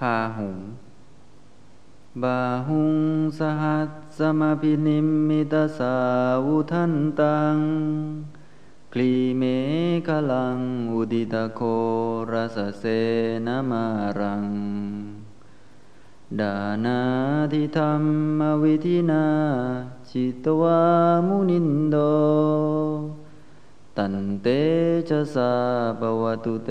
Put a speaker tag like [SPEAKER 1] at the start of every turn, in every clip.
[SPEAKER 1] พาหุงบาหุงสหัสสมาพินิมมิตาสาวุทันตังคลีเมฆลังอุดิตโครสเสนมารัง ดานาทิธรรมวิธินาจิตวามุนินโด ตันเตชะสาปวตุเต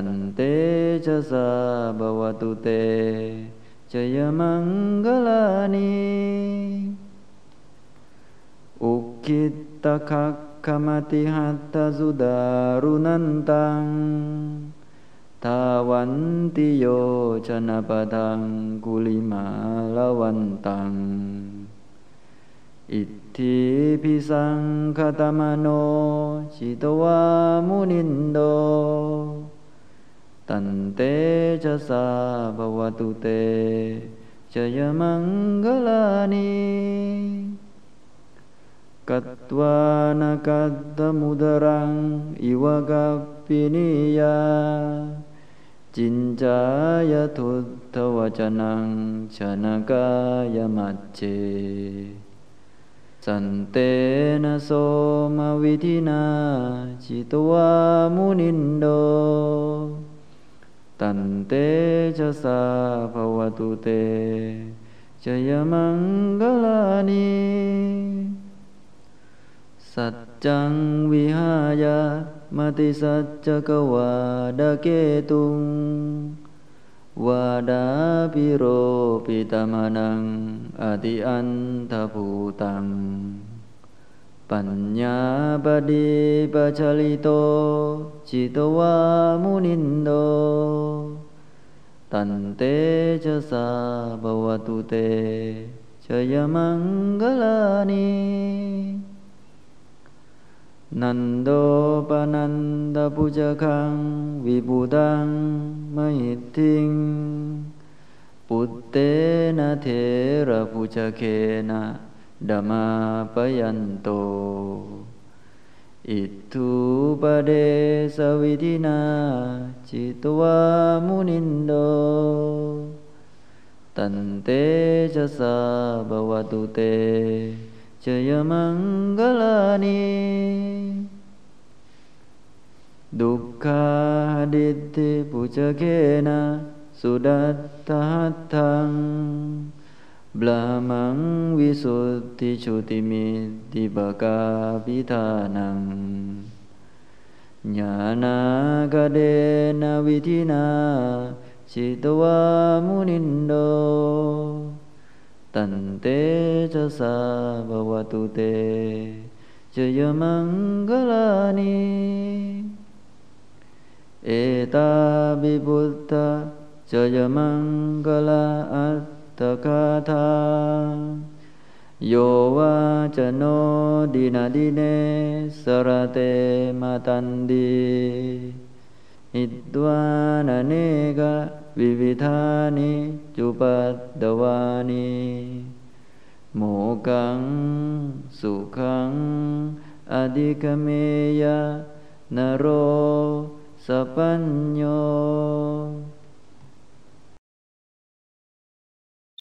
[SPEAKER 1] न्ते च स भवतु ते। च यमङ्गलानि उःखित्तखमतिहतसुदारुनन्तं धावन्ति योचनपदङ्गुलीमालवन्तम् इत्थिभिङ्खतमनोचितो वा मुनिन्दो ตันติสุดันเตชะสาภวตุเตจยมังกลานีนาลาคิริงขจวรังอติมัตตภูตังดาวะกิจักมสนีวะสุดารุนันตังเมตัมบุเสกวิธินาจิตวามุนินโดตันเตชะยมังกลานีกัตตสุดานันตังทาวันติโยชนะปะทังกุลิมาลวันตังอิทธิพิสังคตมโนชิตวามุนินโดตันเตชะสาภวตุเตจยมังกลานีกัตตมุดรังอิวกัปปินิยาจินจายทุตถวจนังชนกายมัจเจ สันเตนะโสมวิธินา จิตวามุนินโด ตันเตชะสาภวตุเตจยมังกลานีสัจจังวิหายามติสัจจกวาดาเกตุงวาดาปิโรปิตามานังอติอันทภูตัง ปัญญาปดีปัจลิโต จิตวามุนินโด ตันเตชะสาบวตุเตชยมังกลานีนันโดปนันดาปุจคัง วิบุตังมหิทิง ปุตเตนะเทระปุจเคนะ ดมาปยันโต อิทุปเดสวิธินา จิตวามุนินโด ตันเตชะสาบวตุเตจยมังกลานีดุขาดิติปุจเกนะสุดัตถหัตถัง บลามังวิสุทธิชุติมิติบกาปิธานังญาณากเดนะวิธินาจิตวามุนินโด ตันเตชะสาบวตุเตจยมังกลานีเอตาบิบุตตาจยมังกลาอัต ตคาทาโยวาจโนดินาดิเนสระเตมาตันดีอิดวานเนกะวิวิธานิจุปัตตวานิโมกัง สุขังอดิกเมยะนโร สัพพัญโย